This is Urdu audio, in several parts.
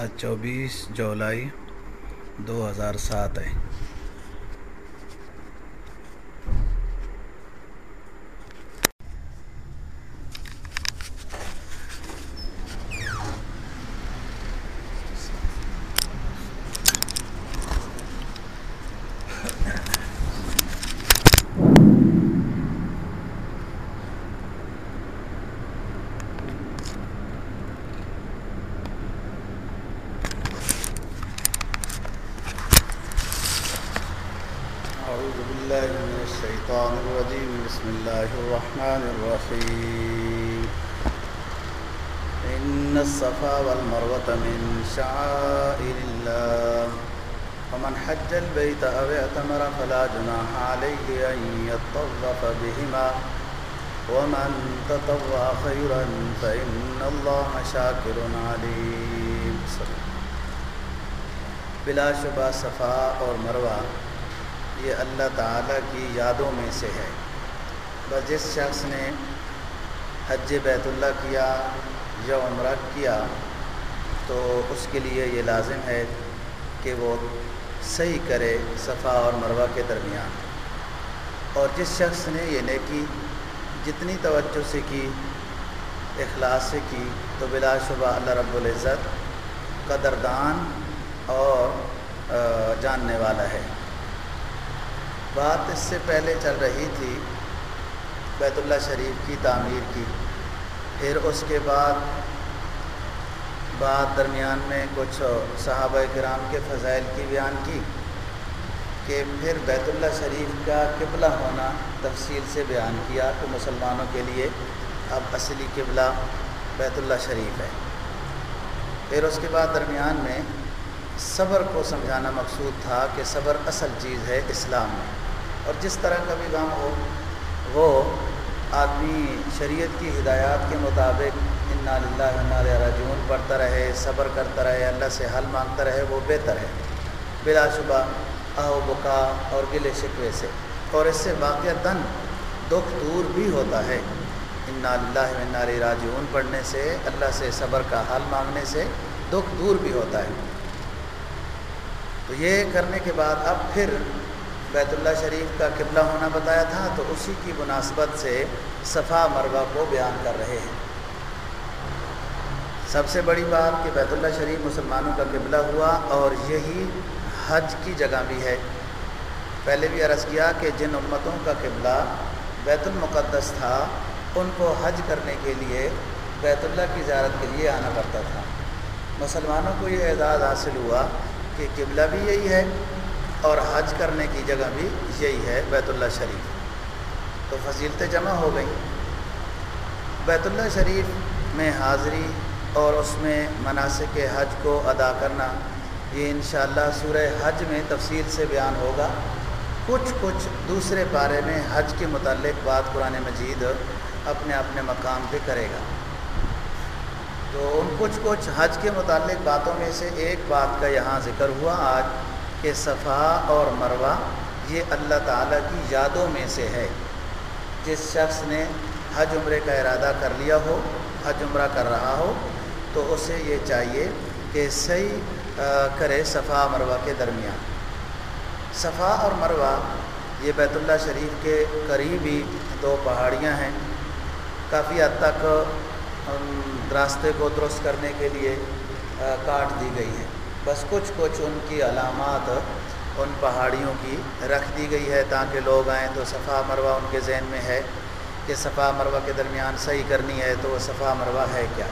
آج چوبیس جولائی دو ہزار سات ہے۔ بالله من الشيطان الرجيم. بسم الله الرحمن الرحيم. إن الصفا والمروة من شعائر الله. ومن حج البيت أو اعتمر فلا جناح عليه أن يطوف بهما. ومن تطوع خيرا فإن الله شاكر عليم. بلا شبہ، صفا اور مروہ یہ اللہ تعالیٰ کی یادوں میں سے ہے۔ بس جس شخص نے حج بیت اللہ کیا یا عمرہ کیا، تو اس کے لیے یہ لازم ہے کہ وہ صحیح کرے صفا اور مروہ کے درمیان۔ اور جس شخص نے یہ نیکی جتنی توجہ سے کی، اخلاص سے کی، تو بلا شبہ اللہ رب العزت قدردان اور جاننے والا ہے۔ بات اس سے پہلے چل رہی تھی بیت اللہ شریف کی تعمیر کی۔ پھر اس کے بعد بعد درمیان میں کچھ صحابہ کرام کے فضائل کی بیان کی کہ پھر بیت اللہ شریف کا قبلہ ہونا تفصیل سے بیان کیا کہ مسلمانوں کے لیے اب اصلی قبلہ بیت اللہ شریف ہے۔ پھر اس کے بعد درمیان میں صبر کو سمجھانا مقصود تھا کہ صبر اصل چیز ہے اسلام میں۔ اور جس طرح کا بھی غم ہو، وہ آدمی شریعت کی ہدایات کے مطابق انا للہ راجعون، پڑھتا رہے، صبر کرتا رہے، اللہ سے حل مانگتا رہے، وہ بہتر ہے۔ بلا شبہ اہو بکا اور گلے شکوے سے۔ اور اس سے واقع دن دکھ دور بھی ہوتا ہے۔ انا للہ راجعون، پڑھنے سے، اللہ سے صبر کا حل مانگنے سے دکھ دور بھی ہوتا ہے۔ تو یہ کرنے کے بعد اب پھر بیت اللہ شریف کا قبلہ ہونا بتایا تھا، تو اسی کی مناسبت سے صفا مروہ کو بیان کر رہے ہیں۔ سب سے بڑی بات کہ بیت اللہ شریف مسلمانوں کا قبلہ ہوا اور یہی حج کی جگہ بھی ہے۔ پہلے بھی عرض کیا کہ جن امتوں کا قبلہ بیت المقدس تھا، ان کو حج کرنے کے لیے بیت اللہ کی زیارت کے لیے آنا پڑتا تھا۔ مسلمانوں کو یہ اعزاز حاصل ہوا کہ قبلہ بھی یہی ہے اور حج کرنے کی جگہ بھی یہی ہے، بیت اللہ شریف۔ تو فضیلتیں جمع ہو گئیں۔ بیت اللہ شریف میں حاضری اور اس میں مناسب حج کو ادا کرنا، یہ انشاءاللہ سورہ حج میں تفصیل سے بیان ہوگا۔ کچھ کچھ دوسرے پارے میں حج کے متعلق بات قرآن مجید اپنے اپنے مقام پہ کرے گا۔ تو ان کچھ کچھ حج کے متعلق باتوں میں سے ایک بات کا یہاں ذکر ہوا۔ آج کہ صفا اور مروہ یہ اللہ تعالیٰ کی یادوں میں سے ہے۔ جس شخص نے حج عمرے کا ارادہ کر لیا ہو، حج عمرہ کر رہا ہو، تو اسے یہ چاہیے کہ صحیح کرے صفا مروہ کے درمیان۔ صفا اور مروہ، یہ بیت اللہ شریف کے قریب ہی دو پہاڑیاں ہیں۔ کافی حد تک راستے کو درست کرنے کے لیے کاٹ دی گئی ہیں۔ بس کچھ کچھ ان کی علامات ان پہاڑیوں کی رکھ دی گئی ہے تاکہ لوگ آئیں تو صفا مروہ ان کے ذہن میں ہے کہ صفا مروہ کے درمیان صحیح کرنی ہے تو وہ صفا مروہ ہے کیا؟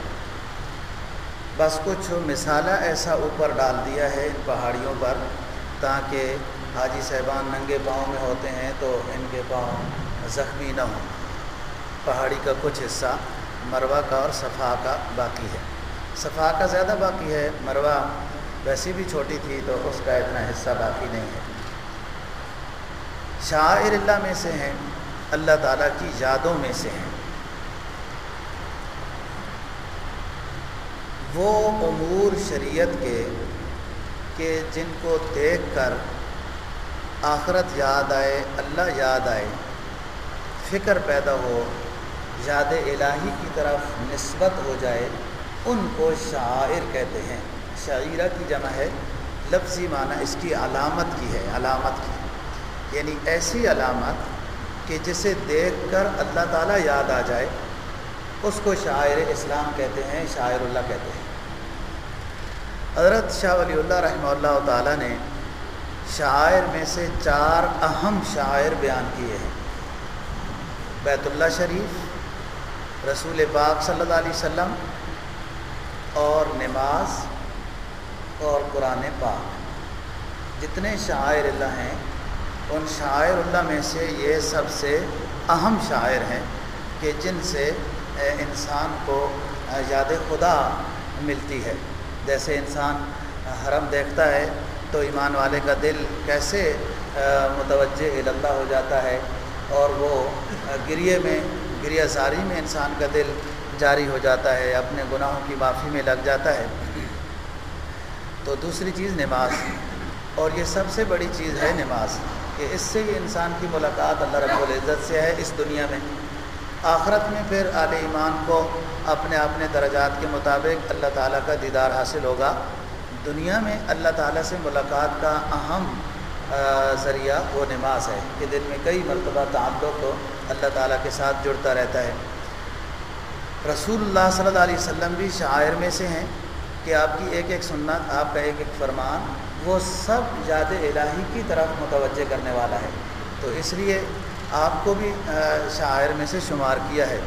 بس کچھ مثالہ ایسا اوپر ڈال دیا ہے ان پہاڑیوں پر تاکہ حاجی صاحبان ننگے پاؤں میں ہوتے ہیں تو ان کے پاؤں زخمی نہ ہوں۔ پہاڑی کا کچھ حصہ مروہ کا اور صفا کا باقی ہے۔ صفا کا زیادہ باقی ہے، مروہ ویسی بھی چھوٹی تھی تو اس کا اتنا حصہ باقی نہیں ہے۔ شاعر اللہ میں سے ہیں، اللہ تعالیٰ کی یادوں میں سے ہیں۔ وہ امور شریعت کے، کہ جن کو دیکھ کر آخرت یاد آئے، اللہ یاد آئے، فکر پیدا ہو، یاد الہی کی طرف نسبت ہو جائے، ان کو شاعر کہتے ہیں۔ شعیرہ کی جمع ہے، لفظی معنی اس کی علامت کی ہے، علامت کی۔ یعنی ایسی علامت کہ جسے دیکھ کر اللہ تعالیٰ یاد آ جائے، اس کو شاعر اسلام کہتے ہیں، شاعر اللہ کہتے ہیں۔ حضرت شاہ ولی اللہ رحمہ اللہ تعالیٰ نے شاعر میں سے چار اہم شاعر بیان کیے ہیں۔ بیت اللہ شریف، رسول پاک صلی اللہ علیہ وسلم اور نماز اور قرآن پاک۔ جتنے شاعر اللہ ہیں، ان شاعر اللہ میں سے یہ سب سے اہم شاعر ہیں کہ جن سے انسان کو یاد خدا ملتی ہے۔ جیسے انسان حرم دیکھتا ہے تو ایمان والے کا دل کیسے متوجہ اللہ ہو جاتا ہے اور وہ گریے میں، گریہ زاری میں انسان کا دل جاری ہو جاتا ہے، اپنے گناہوں کی معافی میں لگ جاتا ہے۔ تو دوسری چیز نماز. اور یہ سب سے بڑی چیز ہے نماز، کہ اس سے ہی انسان کی ملاقات اللہ رب العزت سے ہے اس دنیا میں. آخرت میں پھر اعلی ایمان کو اپنے اپنے درجات کے مطابق اللہ تعالیٰ کا دیدار حاصل ہوگا. دنیا میں اللہ تعالیٰ سے ملاقات کا اہم ذریعہ وہ نماز ہے کہ دن میں کئی مرتبہ تعلق کو اللہ تعالیٰ کے ساتھ جڑتا رہتا ہے. رسول اللہ صلی اللہ علیہ وسلم بھی شاعر میں سے ہیں. کہ آپ کی ایک ایک سنت، آپ کا ایک ایک فرمان، وہ سب یاد الہی کی طرف متوجہ کرنے والا ہے۔ تو اس لیے آپ کو بھی شاعر میں سے شمار کیا ہے۔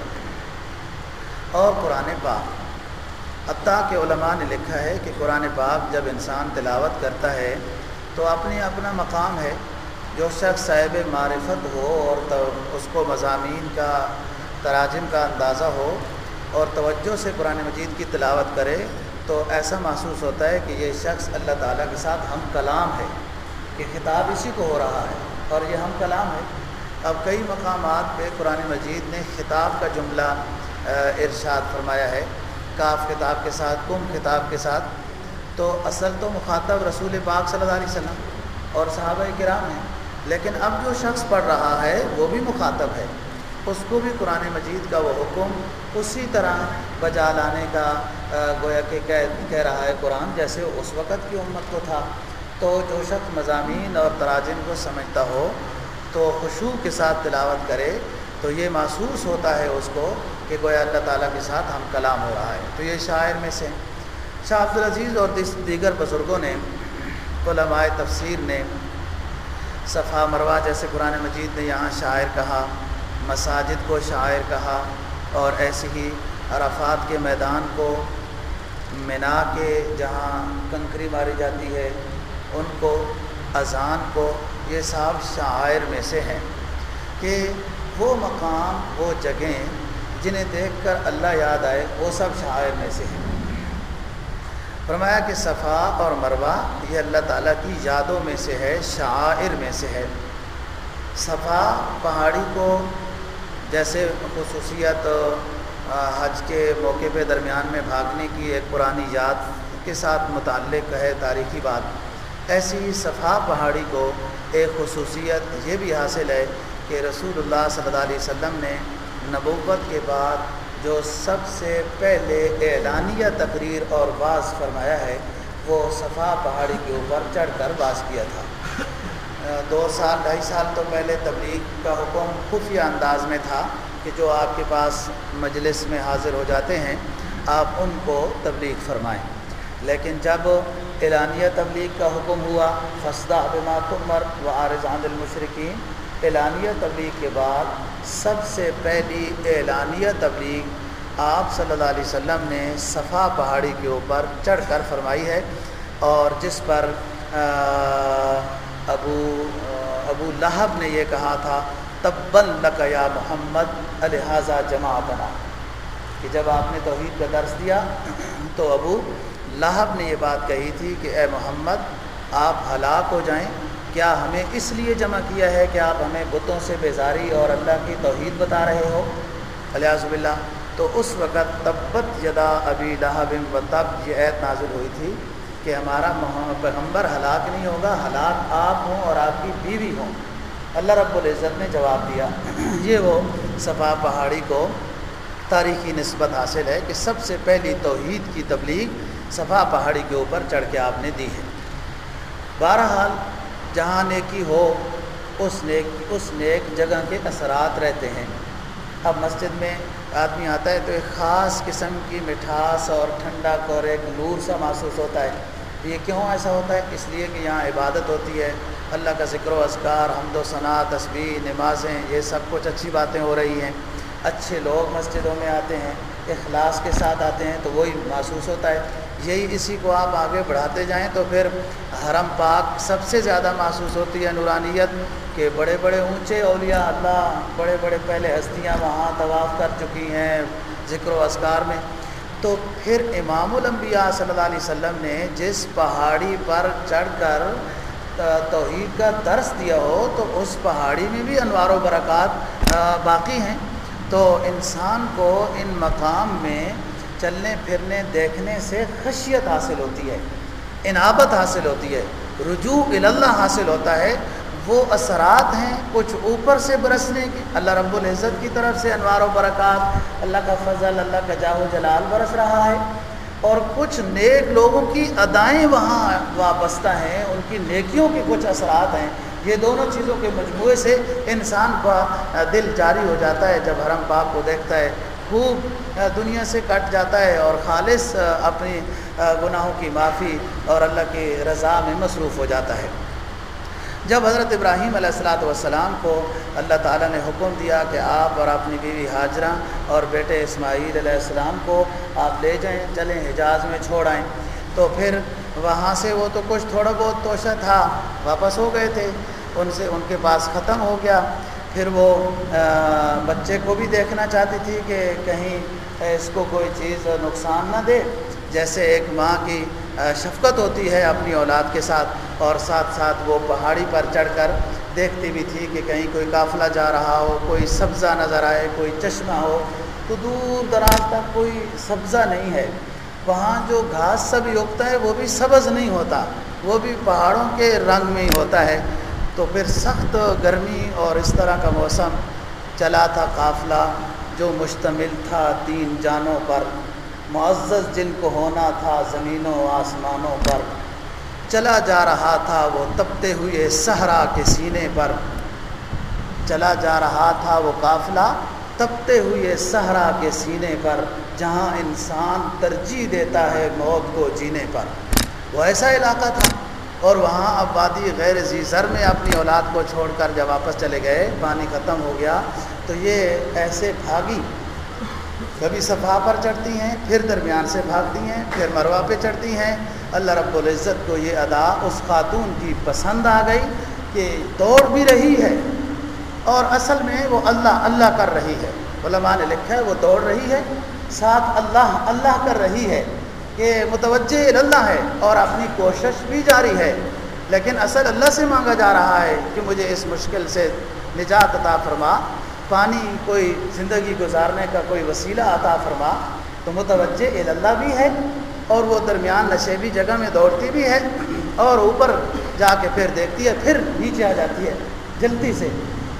اور قرآن پاک۔ عطا کے علماء نے لکھا ہے کہ قرآن پاک جب انسان تلاوت کرتا ہے، تو اپنی اپنا مقام ہے۔ جو شخص صاحب معرفت ہو اور اس کو مضامین کا، تراجم کا اندازہ ہو اور توجہ سے قرآن مجید کی تلاوت کرے تو ایسا محسوس ہوتا ہے کہ یہ شخص اللہ تعالیٰ کے ساتھ ہم کلام ہے، کہ خطاب اسی کو ہو رہا ہے اور یہ ہم کلام ہے۔ اب کئی مقامات پہ قرآن مجید نے خطاب کا جملہ ارشاد فرمایا ہے۔ کاف خطاب کے ساتھ، کم خطاب کے ساتھ۔ تو اصل تو مخاطب رسول پاک صلی اللہ علیہ وسلم اور صحابہ کرام ہیں، لیکن اب جو شخص پڑھ رہا ہے وہ بھی مخاطب ہے۔ اس کو بھی قرآن مجید کا وہ حکم اسی طرح بجا لانے کا گویا کہ کہہ رہا ہے قرآن جیسے اس وقت کی امت کو تھا۔ تو جو شخص مضامین اور تراجم کو سمجھتا ہو تو خوشو کے ساتھ تلاوت کرے تو یہ محسوس ہوتا ہے اس کو کہ گویا اللہ تعالیٰ کے ساتھ ہم کلام ہو رہا ہے۔ تو یہ شاعر میں سے شاہ عبدالعزیز اور دیگر بزرگوں نے، علماء تفسیر نے، صفحہ مروا جیسے قرآن مجید نے یہاں شاعر کہا۔ مساجد کو شاعر کہا اور ایسے ہی عرفات کے میدان کو منا کے جہاں کنکری ماری جاتی ہے، ان کو، اذان کو، یہ سب شاعر میں سے ہیں کہ وہ مقام، وہ جگہیں جنہیں دیکھ کر اللہ یاد آئے، وہ سب شاعر میں سے ہیں۔ فرمایا کہ صفا اور مروا یہ اللہ تعالیٰ کی یادوں میں سے ہے، شاعر میں سے ہے۔ صفا پہاڑی کو جیسے خصوصیت حج کے موقع پہ درمیان میں بھاگنے کی ایک پرانی یاد کے ساتھ متعلق ہے تاریخی بات۔ ایسی صفا پہاڑی کو ایک خصوصیت یہ بھی حاصل ہے کہ رسول اللہ صلی اللہ علیہ وسلم نے نبوت کے بعد جو سب سے پہلے اعلانیہ تقریر اور بعض فرمایا ہے، وہ صفا پہاڑی کے اوپر چڑھ کر باز کیا تھا۔ دو سال، ڈھائی سال تو پہلے تبلیغ کا حکم خفیہ انداز میں تھا کہ جو آپ کے پاس مجلس میں حاضر ہو جاتے ہیں، آپ ان کو تبلیغ فرمائیں۔ لیکن جب اعلانیہ تبلیغ کا حکم ہوا فسدہ بما تمر و عارضان المشرقین اعلانیہ تبلیغ کے بعد سب سے پہلی اعلانیہ تبلیغ آپ صلی اللہ علیہ وسلم نے صفا پہاڑی کے اوپر چڑھ کر فرمائی ہے اور جس پر ابو ابو لہب نے یہ کہا تھا تبن لک یا محمد الحاظہ جمع بنا کہ جب آپ نے توحید کا درس دیا، تو ابو لہب نے یہ بات کہی تھی کہ اے محمد، آپ ہلاک ہو جائیں۔ کیا ہمیں اس لیے جمع کیا ہے کہ آپ ہمیں بتوں سے بیزاری اور اللہ کی توحید بتا رہے ہو؟ الیاز اللہ تو اس وقت تبت یدا ابی لہب و تب یہ عید نازل ہوئی تھی۔ کہ ہمارا پیغمبر ہلاک نہیں ہوگا، ہلاک آپ ہوں اور آپ کی بیوی ہوں۔ اللہ رب العزت نے جواب دیا، یہ وہ صفا پہاڑی کو تاریخی نسبت حاصل ہے کہ سب سے پہلی توحید کی تبلیغ صفا پہاڑی کے اوپر چڑھ کے آپ نے دی ہے۔ بہرحال، جہاں نیکی ہو، اس نیک اس نیک جگہ کے اثرات رہتے ہیں۔ اب مسجد میں آدمی آتا ہے تو ایک خاص قسم کی مٹھاس اور ٹھنڈک اور ایک نور سا محسوس ہوتا ہے۔ یہ کیوں ایسا ہوتا ہے؟ اس لیے کہ یہاں عبادت ہوتی ہے۔ اللہ کا ذکر و اذکار، حمد و ثناء، تسبیح، نمازیں، یہ سب کچھ اچھی باتیں ہو رہی ہیں۔ اچھے لوگ مسجدوں میں آتے ہیں، اخلاص کے ساتھ آتے ہیں تو وہی محسوس ہوتا ہے۔ یہی اسی کو آپ آگے بڑھاتے جائیں تو پھر حرم پاک سب سے زیادہ محسوس ہوتی ہے، نورانیت۔ کہ بڑے بڑے اونچے اولیاء اللہ بڑے بڑے پہلے ہستیاں وہاں طواف کر چکی ہیں ذکر و اذکار میں۔ تو پھر امام الانبیاء صلی اللہ علیہ وسلم نے جس پہاڑی پر چڑھ کر توحید کا درس دیا ہو، تو اس پہاڑی میں بھی انوار و برکات باقی ہیں۔ تو انسان کو ان مقام میں چلنے، پھرنے، دیکھنے سے خشیت حاصل ہوتی ہے، انابت حاصل ہوتی ہے، رجوع اللہ حاصل ہوتا ہے۔ وہ اثرات ہیں کچھ اوپر سے برسنے کے۔ اللہ رب العزت کی طرف سے انوار و برکات، اللہ کا فضل، اللہ کا جاہ و جلال برس رہا ہے۔ اور کچھ نیک لوگوں کی ادائیں وہاں وابستہ ہیں، ان کی نیکیوں کے کچھ اثرات ہیں۔ یہ دونوں چیزوں کے مجموعے سے انسان کا دل جاری ہو جاتا ہے۔ جب حرم پاک کو دیکھتا ہے، خوب دنیا سے کٹ جاتا ہے اور خالص اپنی گناہوں کی معافی اور اللہ کی رضا میں مصروف ہو جاتا ہے۔ جب حضرت ابراہیم علیہ السلاۃ والسلام کو اللہ تعالیٰ نے حکم دیا کہ آپ اور اپنی بیوی حاجرہ اور بیٹے اسماعیل علیہ السلام کو آپ لے جائیں، چلیں حجاز میں چھوڑ آئیں۔ تو پھر وہاں سے وہ تو کچھ تھوڑا بہت توشہ تھا، واپس ہو گئے تھے۔ ان سے، ان کے پاس ختم ہو گیا۔ پھر وہ بچے کو بھی دیکھنا چاہتی تھی کہ کہیں اس کو کوئی چیز نقصان نہ دے۔ جیسے ایک ماں کی شفقت ہوتی ہے اپنی اولاد کے ساتھ، اور ساتھ ساتھ وہ پہاڑی پر چڑھ کر دیکھتی بھی تھی کہ کہیں کوئی قافلہ جا رہا ہو، کوئی سبزہ نظر آئے، کوئی چشمہ ہو۔ تو دور دراز تک کوئی سبزہ نہیں ہے۔ وہاں جو گھاس سب اگتا ہے وہ بھی سبز نہیں ہوتا، وہ بھی پہاڑوں کے رنگ میں ہی ہوتا ہے۔ تو پھر سخت گرمی اور اس طرح کا موسم چلا تھا قافلہ جو مشتمل تھا تین جانوں پر۔ معزز جن کو ہونا تھا زمینوں آسمانوں پر۔ چلا جا رہا تھا وہ تپتے ہوئے صحرا کے سینے پر۔ چلا جا رہا تھا وہ قافلہ تپتے ہوئے صحرا کے سینے پر، جہاں انسان ترجیح دیتا ہے موت کو جینے پر۔ وہ ایسا علاقہ تھا اور وہاں اب وادی غیر زر میں اپنی اولاد کو چھوڑ کر جب واپس چلے گئے، پانی ختم ہو گیا، تو یہ ایسے بھاگی۔ کبھی صفحہ پر چڑھتی ہیں، پھر درمیان سے بھاگتی ہیں، پھر مروا پہ چڑھتی ہیں۔ اللہ رب العزت کو یہ ادا اس خاتون کی پسند آ گئی کہ دوڑ بھی رہی ہے اور اصل میں وہ اللہ اللہ کر رہی ہے۔ علماء نے لکھا ہے، وہ دوڑ رہی ہے، ساتھ اللہ اللہ کر رہی ہے۔ کہ متوجہ اللہ ہے اور اپنی کوشش بھی جاری ہے، لیکن اصل اللہ سے مانگا جا رہا ہے کہ مجھے اس مشکل سے نجات عطا فرما، پانی کوئی زندگی گزارنے کا کوئی وسیلہ عطا فرما۔ تو متوجہ اللہ بھی ہے اور وہ درمیان نشیبی جگہ میں دوڑتی بھی ہے اور اوپر جا کے پھر دیکھتی ہے، پھر نیچے آ جاتی ہے، جلدی سے۔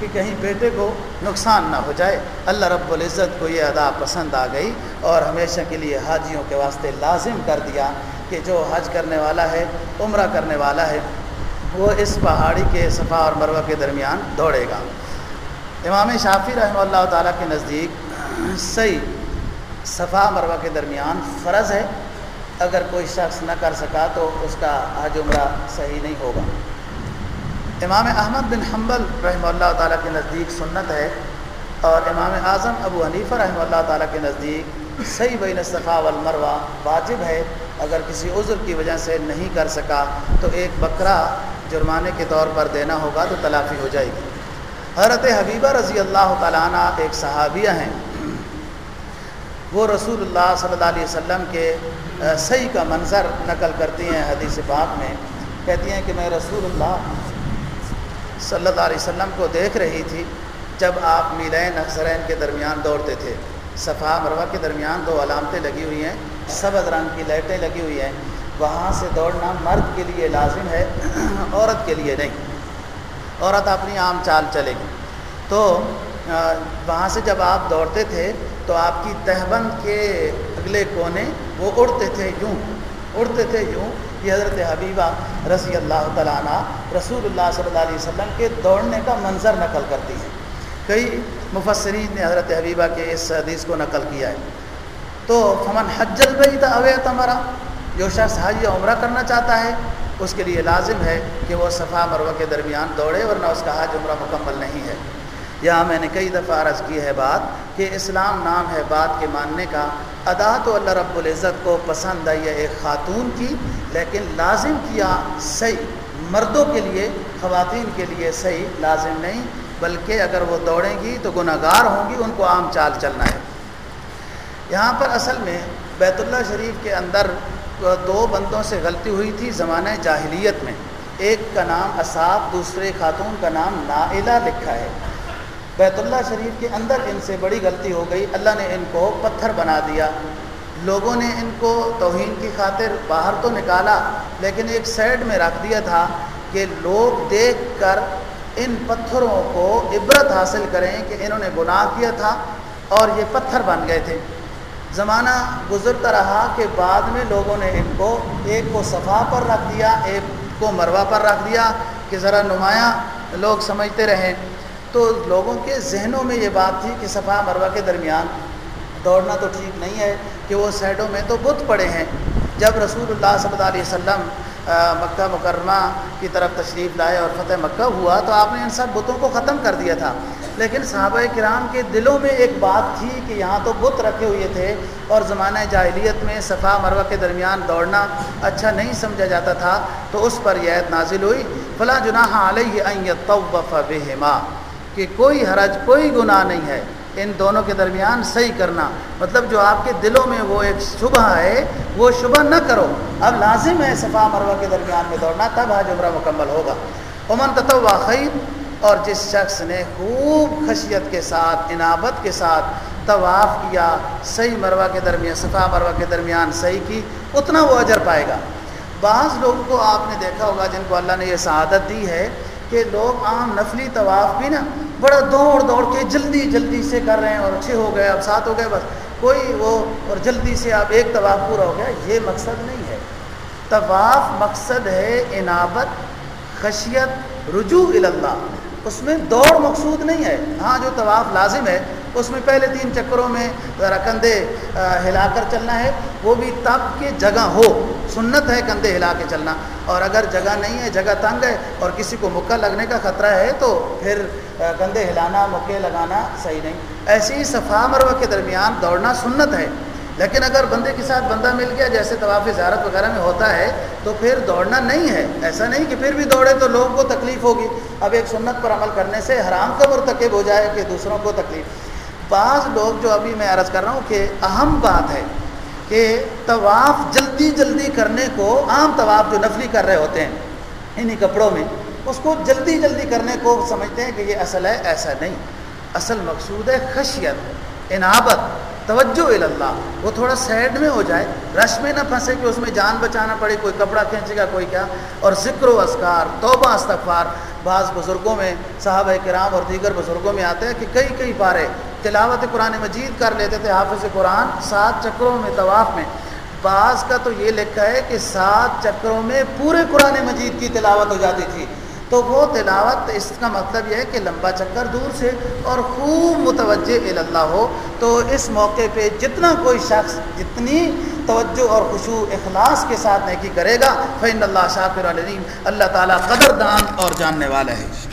کہ کہیں بیٹے کو نقصان نہ ہو جائے۔ اللہ رب العزت کو یہ ادا پسند آ گئی اور ہمیشہ کے لیے حاجیوں کے واسطے لازم کر دیا کہ جو حج کرنے والا ہے، عمرہ کرنے والا ہے، وہ اس پہاڑی کے صفا اور مروہ کے درمیان دوڑے گا۔ امام شافی رحمہ اللہ تعالیٰ کے نزدیک صحیح صفا مروہ کے درمیان فرض ہے۔ اگر کوئی شخص نہ کر سکا تو اس کا حج عمرہ صحیح نہیں ہوگا۔ امام احمد بن حنبل رحمہ اللہ تعالیٰ کے نزدیک سنت ہے اور امام اعظم ابو حنیفہ رحمہ اللہ تعالیٰ کے نزدیک صحیح بین صفا والمروہ واجب ہے۔ اگر کسی عذر کی وجہ سے نہیں کر سکا تو ایک بکرا جرمانے کے طور پر دینا ہوگا تو تلافی ہو جائے گی۔ حضرت حبیبہ رضی اللہ تعالیٰ عنہ ایک صحابیہ ہیں۔ وہ رسول اللہ صلی اللہ علیہ وسلم کے صحیح کا منظر نقل کرتی ہیں حدیث پاک میں۔ کہتی ہیں کہ میں رسول اللہ صلی اللہ علیہ وسلم کو دیکھ رہی تھی جب آپ میلین اکثرین کے درمیان دوڑتے تھے۔ صفحہ مروہ کے درمیان دو علامتیں لگی ہوئی ہیں، سبز رنگ کی لائٹیں لگی ہوئی ہیں۔ وہاں سے دوڑنا مرد کے لیے لازم ہے، عورت کے لیے نہیں۔ عورت اپنی عام چال چلے گی۔ تو وہاں سے جب آپ دوڑتے تھے تو آپ کی تہبند کے اگلے کونے وہ اڑتے تھے۔ یوں اڑتے تھے یوں یہ حضرت حبیبہ رضی اللہ تعالیٰ عنہ رسول اللہ صلی اللہ علیہ وسلم کے دوڑنے کا منظر نقل کرتی ہیں۔ کئی مفسرین نے حضرت حبیبہ کے اس حدیث کو نقل کیا ہے۔ تو فمن حجل بھائی تھا اوے تمہارا جو شخص حج یا عمرہ کرنا چاہتا ہے، اس کے لیے لازم ہے کہ وہ صفحہ مروہ کے درمیان دوڑے، ورنہ اس کا حج عمرہ مکمل نہیں ہے۔ یہاں میں نے کئی دفعہ عرض کی ہے بات کہ اسلام نام ہے بات کے ماننے کا۔ ادا تو اللہ رب العزت کو پسند آئی ہے ایک خاتون کی، لیکن لازم کیا صحیح مردوں کے لیے، خواتین کے لیے صحیح لازم نہیں، بلکہ اگر وہ دوڑیں گی تو گناہ گار ہوں گی، ان کو عام چال چلنا ہے۔ یہاں پر اصل میں بیت اللہ شریف کے اندر دو بندوں سے غلطی ہوئی تھی زمانہ جاہلیت میں۔ ایک کا نام اصاب دوسرے خاتون کا نام نائلہ لکھا ہے۔ بیت اللہ شریف کے اندر ان سے بڑی غلطی ہو گئی۔ اللہ نے ان کو پتھر بنا دیا۔ لوگوں نے ان کو توہین کی خاطر باہر تو نکالا، لیکن ایک سائڈ میں رکھ دیا تھا کہ لوگ دیکھ کر ان پتھروں کو عبرت حاصل کریں کہ انہوں نے گناہ کیا تھا اور یہ پتھر بن گئے تھے۔ زمانہ گزرتا رہا کہ بعد میں لوگوں نے ان کو ایک کو صفحہ پر رکھ دیا، ایک کو مروا پر رکھ دیا کہ ذرا نمایاں لوگ سمجھتے رہیں۔ تو لوگوں کے ذہنوں میں یہ بات تھی کہ صفحہ مروا کے درمیان دوڑنا تو ٹھیک نہیں ہے کہ وہ سائڈوں میں تو بت پڑے ہیں۔ جب رسول اللہ صلی اللہ علیہ وسلم مکہ مکرمہ کی طرف تشریف لائے اور فتح مکہ ہوا تو آپ نے ان سب بتوں کو ختم کر دیا تھا۔ لیکن صحابہ کرام کے دلوں میں ایک بات تھی کہ یہاں تو بت رکھے ہوئے تھے اور زمانہ جاہلیت میں صفا مروہ کے درمیان دوڑنا اچھا نہیں سمجھا جاتا تھا تو اس پر یہ عید نازل ہوئی۔ فلاں جناح علیہ ان طوف بہما۔ کہ کوئی حرج، کوئی گناہ نہیں ہے۔ ان دونوں کے درمیان صحیح کرنا۔ مطلب جو آپ کے دلوں میں وہ ایک شبہ ہے، وہ شبہ نہ کرو۔ اب لازم ہے صفا مروہ کے درمیان میں دوڑنا، تب حج عمرہ مکمل ہوگا۔ عمن تطوا خیر، اور جس شخص نے خوب خشیت کے ساتھ، انابت کے ساتھ طواف کیا، صحیح مروہ کے درمیان، صفا مروہ کے درمیان صحیح کی، اتنا وہ اجر پائے گا۔ بعض لوگوں کو آپ نے دیکھا ہوگا جن کو اللہ نے یہ سعادت دی ہے کہ لوگ عام نفلی طواف بھی نا بڑا دوڑ دوڑ کے جلدی جلدی سے کر رہے ہیں اور اچھے ہو گئے، اب ساتھ ہو گئے، بس کوئی وہ اور جلدی سے اب ایک طواف پورا ہو گیا، یہ مقصد نہیں ہے۔ طواف مقصد ہے انابت خشیت، رجوع اللہ اس میں دوڑ مقصود نہیں ہے۔ ہاں جو طواف لازم ہے، اس میں پہلے تین چکروں میں ذرا کندھے ہلا کر چلنا ہے، وہ بھی تب کہ جگہ ہو۔ سنت ہے کندھے ہلا کے چلنا۔ اور اگر جگہ نہیں ہے، جگہ تنگ ہے اور کسی کو مکہ لگنے کا خطرہ ہے تو پھر کندھے ہلانا، مکے لگانا صحیح نہیں۔ ایسی ہی صفا مروہ کے درمیان دوڑنا سنت ہے۔ لیکن اگر بندے کے ساتھ بندہ مل گیا، جیسے طواف زیارت وغیرہ میں ہوتا ہے، تو پھر دوڑنا نہیں ہے۔ ایسا نہیں کہ پھر بھی دوڑے تو لوگوں کو تکلیف ہوگی۔ اب ایک سنت پر عمل کرنے سے حرام کا مرتکب ہو جائے کہ دوسروں کو تکلیف۔ بعض لوگ جو ابھی میں عرض کر رہا ہوں کہ اہم بات ہے کہ طواف جلدی جلدی کرنے کو عام طواف جو نفلی کر رہے ہوتے ہیں، انہی کپڑوں میں، اس کو جلدی جلدی کرنے کو سمجھتے ہیں کہ یہ اصل ہے، ایسا نہیں۔ اصل مقصود ہے خشیت، انابت، توجہ اللہ وہ تھوڑا سیڈ میں ہو جائے، رش میں نہ پھنسے کہ اس میں جان بچانا پڑے، کوئی کپڑا کھینچے گا، کوئی کیا۔ اور ذکر و اسکار توبہ، استغفار۔ بعض بزرگوں میں صحابہ کرام اور دیگر بزرگوں میں آتے ہیں کہ کئی کئی پارے تلاوت قرآن مجید کر لیتے تھے حافظ قرآن سات چکروں میں طواف میں۔ بعض کا تو یہ لکھا ہے کہ سات چکروں میں پورے قرآن مجید کی تلاوت ہو جاتی تھی۔ تو وہ تلاوت، اس کا مطلب یہ ہے کہ لمبا چکر دور سے اور خوب متوجہ اللہ ہو۔ تو اس موقع پہ جتنا کوئی شخص جتنی توجہ اور خوشو اخلاص کے ساتھ نیکی کرے گا فین اللہ شاکر علیم اللہ تعالیٰ قدر دان اور جاننے والا ہے۔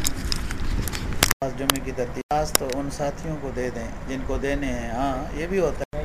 جمعے کی درخواست تو ان ساتھیوں کو دے دیں، جن کو دینے ہیں۔ ہاں یہ بھی ہوتا ہے۔